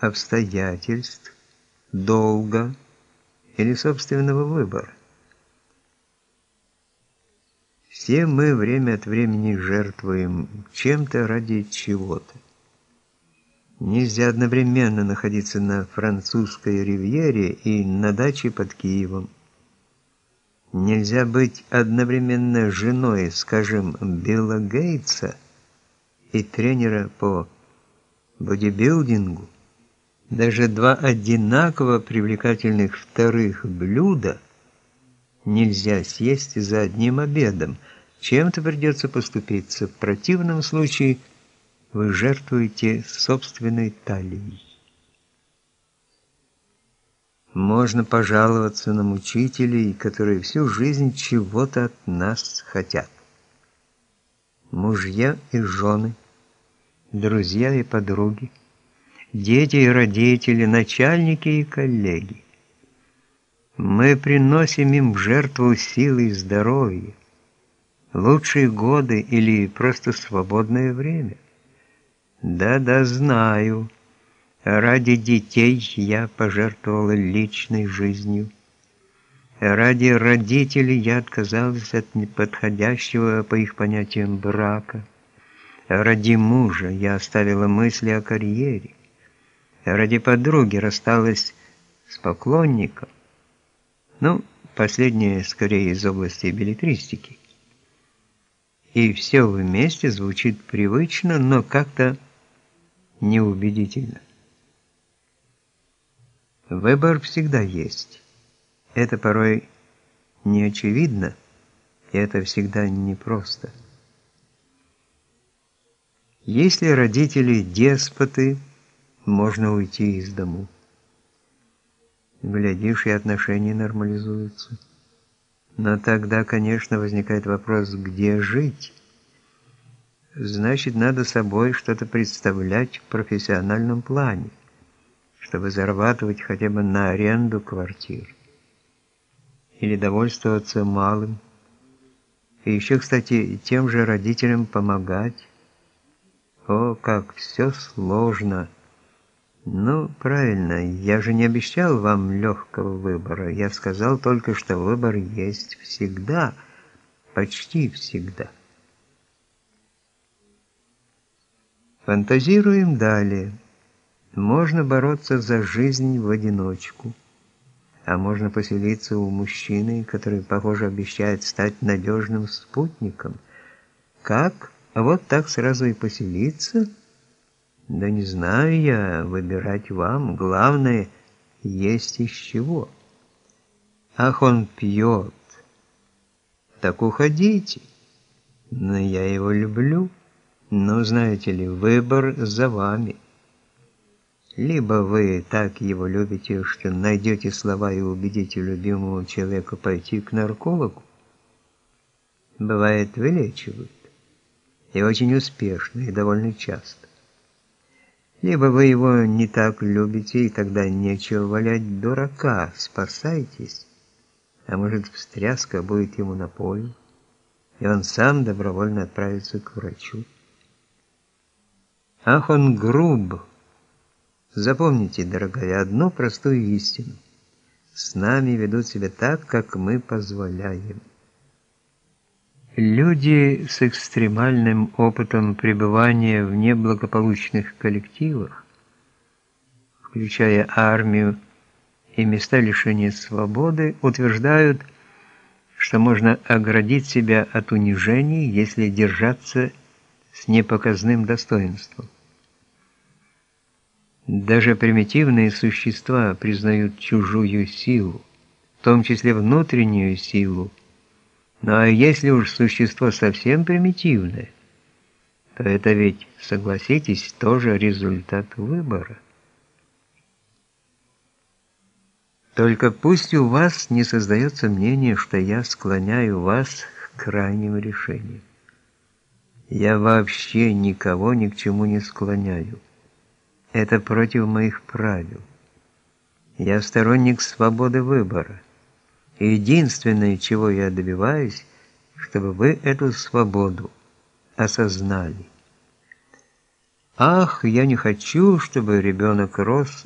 обстоятельств, долга или собственного выбора. Все мы время от времени жертвуем чем-то ради чего-то. Нельзя одновременно находиться на французской ривьере и на даче под Киевом. Нельзя быть одновременно женой, скажем, Билла Гейтса и тренера по бодибилдингу. Даже два одинаково привлекательных вторых блюда нельзя съесть за одним обедом. Чем-то придется поступиться. В противном случае вы жертвуете собственной талией. Можно пожаловаться на мучителей, которые всю жизнь чего-то от нас хотят. Мужья и жены, друзья и подруги, дети и родители, начальники и коллеги. Мы приносим им в жертву силы и здоровье, лучшие годы или просто свободное время. Да-да, знаю. Ради детей я пожертвовала личной жизнью. Ради родителей я отказалась от неподходящего по их понятиям брака. Ради мужа я оставила мысли о карьере. Ради подруги рассталась с поклонником. Ну, последнее скорее из области билетристики. И все вместе звучит привычно, но как-то неубедительно. Выбор всегда есть. Это порой не очевидно, и это всегда непросто. Если родители деспоты, можно уйти из дому. Глядишь, и отношения нормализуются. Но тогда, конечно, возникает вопрос, где жить? Значит, надо собой что-то представлять в профессиональном плане, чтобы зарабатывать хотя бы на аренду квартир. Или довольствоваться малым. И еще, кстати, тем же родителям помогать. О, как все сложно! Ну, правильно, я же не обещал вам легкого выбора. Я сказал только, что выбор есть всегда, почти всегда. Фантазируем далее. Можно бороться за жизнь в одиночку, а можно поселиться у мужчины, который, похоже, обещает стать надежным спутником. Как? А вот так сразу и поселиться – да не знаю я, выбирать вам. Главное, есть из чего. Ах, он пьет. Так уходите. Но я его люблю. Но, знаете ли, выбор за вами. Либо вы так его любите, что найдете слова и убедите любимого человека пойти к наркологу. Бывает, вылечивают. И очень успешно, и довольно часто. Либо вы его не так любите, и тогда нечего валять дурака, спасайтесь. А может, встряска будет ему на пользу, и он сам добровольно отправится к врачу. Ах, он груб! Запомните, дорогая, одну простую истину. С нами ведут себя так, как мы позволяем. Люди с экстремальным опытом пребывания в неблагополучных коллективах, включая армию и места лишения свободы, утверждают, что можно оградить себя от унижений, если держаться с непоказным достоинством. Даже примитивные существа признают чужую силу, в том числе внутреннюю силу, ну а если уж существо совсем примитивное, то это ведь, согласитесь, тоже результат выбора. Только пусть у вас не создается мнение, что я склоняю вас к крайним решениям. Я вообще никого ни к чему не склоняю. Это против моих правил. Я сторонник свободы выбора. Единственное, чего я добиваюсь, чтобы вы эту свободу осознали. Ах, я не хочу, чтобы ребенок рос